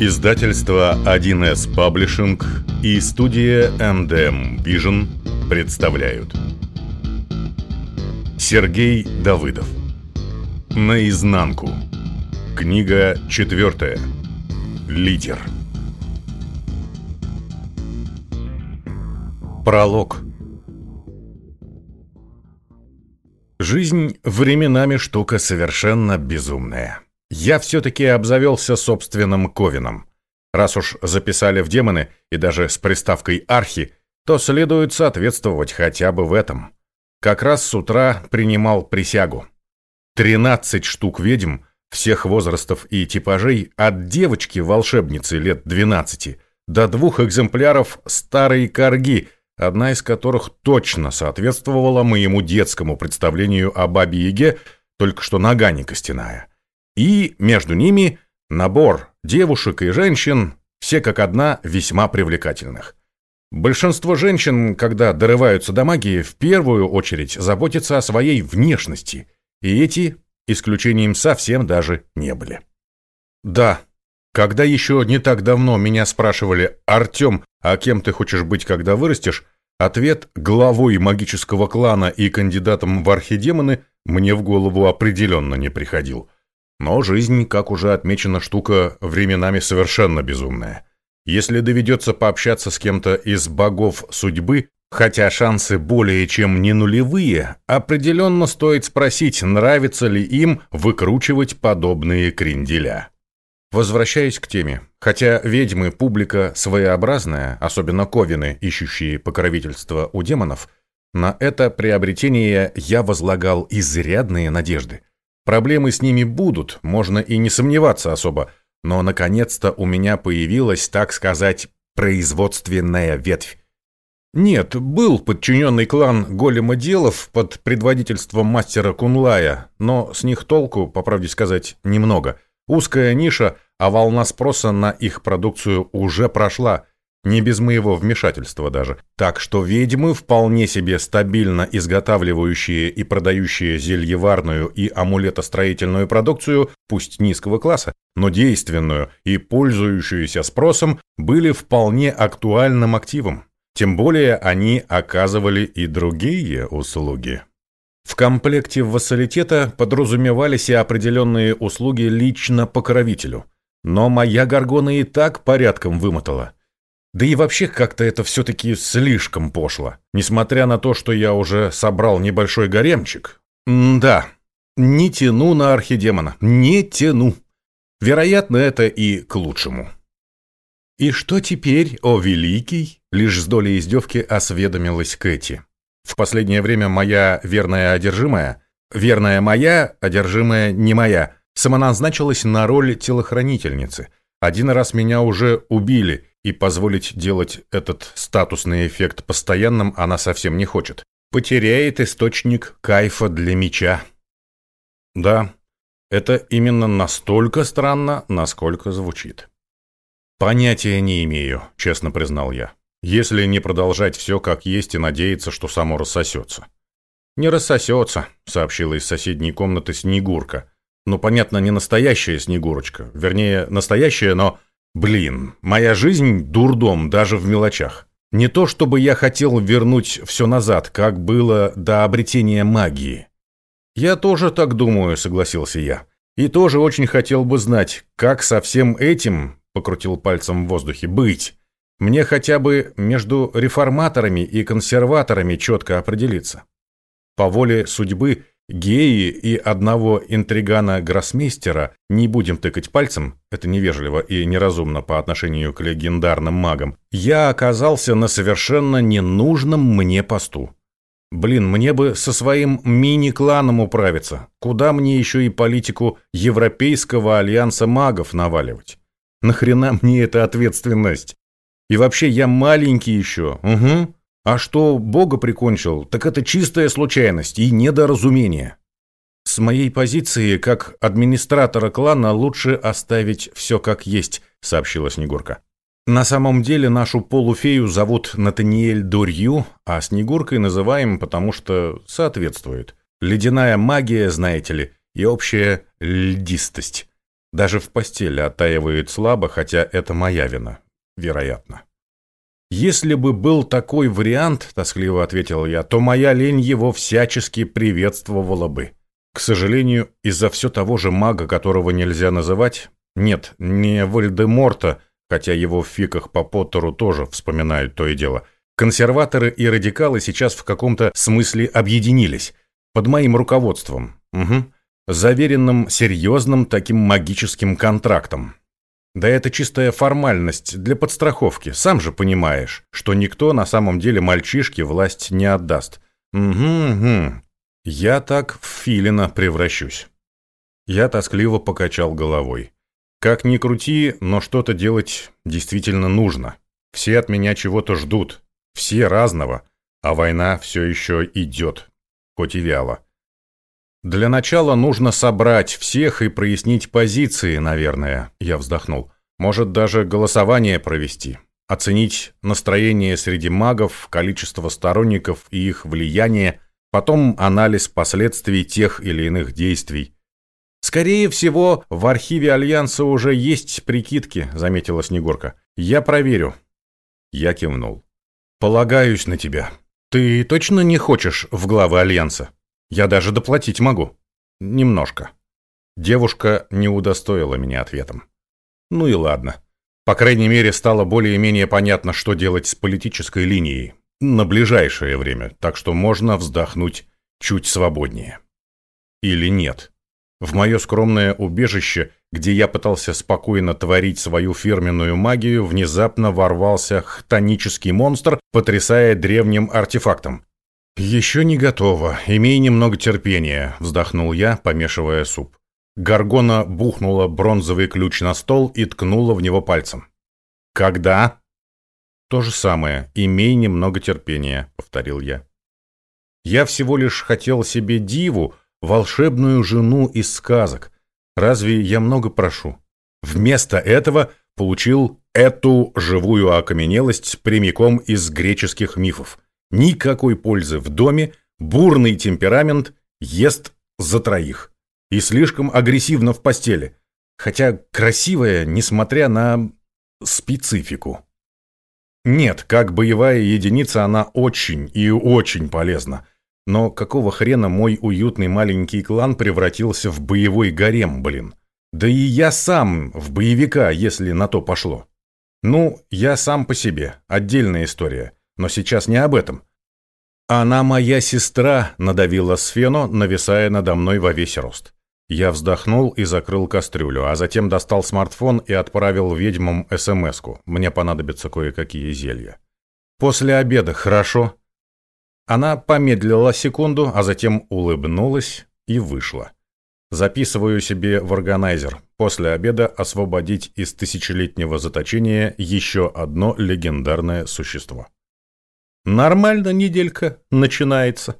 Издательство 1С Паблишинг и студия MDM Vision представляют. Сергей Давыдов. Наизнанку Книга четвертая Лидер Пролог. Жизнь временами штука совершенно безумная. Я все-таки обзавелся собственным Ковином. Раз уж записали в демоны и даже с приставкой «архи», то следует соответствовать хотя бы в этом. Как раз с утра принимал присягу. 13 штук ведьм всех возрастов и типажей от девочки-волшебницы лет 12 до двух экземпляров старой корги, одна из которых точно соответствовала моему детскому представлению о Бабе-Яге, только что нога не костяная. И между ними набор девушек и женщин, все как одна весьма привлекательных. Большинство женщин, когда дорываются до магии, в первую очередь заботятся о своей внешности, и эти исключением совсем даже не были. Да, когда еще не так давно меня спрашивали «Артем, а кем ты хочешь быть, когда вырастешь?», ответ главой магического клана и кандидатом в архидемоны мне в голову определенно не приходил – но жизнь, как уже отмечена штука, временами совершенно безумная. Если доведется пообщаться с кем-то из богов судьбы, хотя шансы более чем не нулевые, определенно стоит спросить, нравится ли им выкручивать подобные кренделя. Возвращаясь к теме. Хотя ведьмы публика своеобразная, особенно ковины, ищущие покровительство у демонов, на это приобретение я возлагал изрядные надежды. Проблемы с ними будут, можно и не сомневаться особо, но наконец-то у меня появилась, так сказать, производственная ветвь. Нет, был подчиненный клан големоделов под предводительством мастера Кунлая, но с них толку, по правде сказать, немного. Узкая ниша, а волна спроса на их продукцию уже прошла – не без моего вмешательства даже. Так что ведьмы, вполне себе стабильно изготавливающие и продающие зельеварную и амулетостроительную продукцию, пусть низкого класса, но действенную и пользующуюся спросом, были вполне актуальным активом. Тем более они оказывали и другие услуги. В комплекте вассалитета подразумевались и определенные услуги лично покровителю. Но моя горгона и так порядком вымотала – да и вообще как-то это все-таки слишком пошло. Несмотря на то, что я уже собрал небольшой гаремчик. М да, не тяну на архидемона, не тяну. Вероятно, это и к лучшему. «И что теперь, о великий?» — лишь с долей издевки осведомилась Кэти. В последнее время моя верная одержимая, верная моя, одержимая не моя, самоназначилась на роль телохранительницы. Один раз меня уже убили, и позволить делать этот статусный эффект постоянным она совсем не хочет. Потеряет источник кайфа для меча. Да, это именно настолько странно, насколько звучит. Понятия не имею, честно признал я. Если не продолжать все как есть и надеяться, что само рассосется. Не рассосется, сообщила из соседней комнаты Снегурка. Ну, понятно, не настоящая Снегурочка. Вернее, настоящая, но Блин, моя жизнь дурдом даже в мелочах. Не то чтобы я хотел вернуть все назад, как было до обретения магии. Я тоже так думаю, согласился я. И тоже очень хотел бы знать, как со всем этим, покрутил пальцем в воздухе, быть. Мне хотя бы между реформаторами и консерваторами четко определиться. По воле судьбы Геи и одного интригана-гроссмейстера, не будем тыкать пальцем, это невежливо и неразумно по отношению к легендарным магам, я оказался на совершенно ненужном мне посту. Блин, мне бы со своим мини-кланом управиться. Куда мне еще и политику Европейского альянса магов наваливать? Нахрена мне эта ответственность? И вообще я маленький еще, угу. А что Бога прикончил, так это чистая случайность и недоразумение. С моей позиции, как администратора клана, лучше оставить все как есть, сообщила Снегурка. На самом деле нашу полуфею зовут Натаниэль Дурью, а Снегуркой называем, потому что соответствует. Ледяная магия, знаете ли, и общая льдистость. Даже в постели оттаивает слабо, хотя это моя вина, вероятно. «Если бы был такой вариант, — тоскливо ответил я, — то моя лень его всячески приветствовала бы. К сожалению, из-за все того же мага, которого нельзя называть, нет, не Вальдеморта, хотя его в фиках по Поттеру тоже вспоминают то и дело, консерваторы и радикалы сейчас в каком-то смысле объединились, под моим руководством, угу, заверенным серьезным таким магическим контрактом. Да это чистая формальность для подстраховки. Сам же понимаешь, что никто на самом деле мальчишке власть не отдаст. Угу, угу. Я так в филина превращусь. Я тоскливо покачал головой. Как ни крути, но что-то делать действительно нужно. Все от меня чего-то ждут. Все разного. А война все еще идет. Хоть и вяло. Для начала нужно собрать всех и прояснить позиции, наверное, я вздохнул. Может даже голосование провести. Оценить настроение среди магов, количество сторонников и их влияние, потом анализ последствий тех или иных действий. «Скорее всего, в архиве Альянса уже есть прикидки», — заметила Снегурка. «Я проверю». Я кивнул. «Полагаюсь на тебя. Ты точно не хочешь в главы Альянса?» Я даже доплатить могу. Немножко. Девушка не удостоила меня ответом. Ну и ладно. По крайней мере, стало более-менее понятно, что делать с политической линией на ближайшее время, так что можно вздохнуть чуть свободнее. Или нет. В мое скромное убежище, где я пытался спокойно творить свою фирменную магию, внезапно ворвался хтонический монстр, потрясая древним артефактом. «Еще не готово. Имей немного терпения», — вздохнул я, помешивая суп. Гаргона бухнула бронзовый ключ на стол и ткнула в него пальцем. «Когда?» «То же самое. Имей немного терпения», — повторил я. «Я всего лишь хотел себе диву, волшебную жену из сказок. Разве я много прошу? Вместо этого получил эту живую окаменелость прямиком из греческих мифов». Никакой пользы в доме, бурный темперамент, ест за троих. И слишком агрессивно в постели. Хотя красивая, несмотря на специфику. Нет, как боевая единица она очень и очень полезна. Но какого хрена мой уютный маленький клан превратился в боевой гарем, блин? Да и я сам в боевика, если на то пошло. Ну, я сам по себе, отдельная история. Но сейчас не об этом. «Она моя сестра», — надавила Сфено, нависая надо мной во весь рост. Я вздохнул и закрыл кастрюлю, а затем достал смартфон и отправил ведьмам СМС-ку. Мне понадобятся кое-какие зелья. «После обеда, хорошо?» Она помедлила секунду, а затем улыбнулась и вышла. Записываю себе в органайзер. После обеда освободить из тысячелетнего заточения еще одно легендарное существо. Нормально неделька начинается.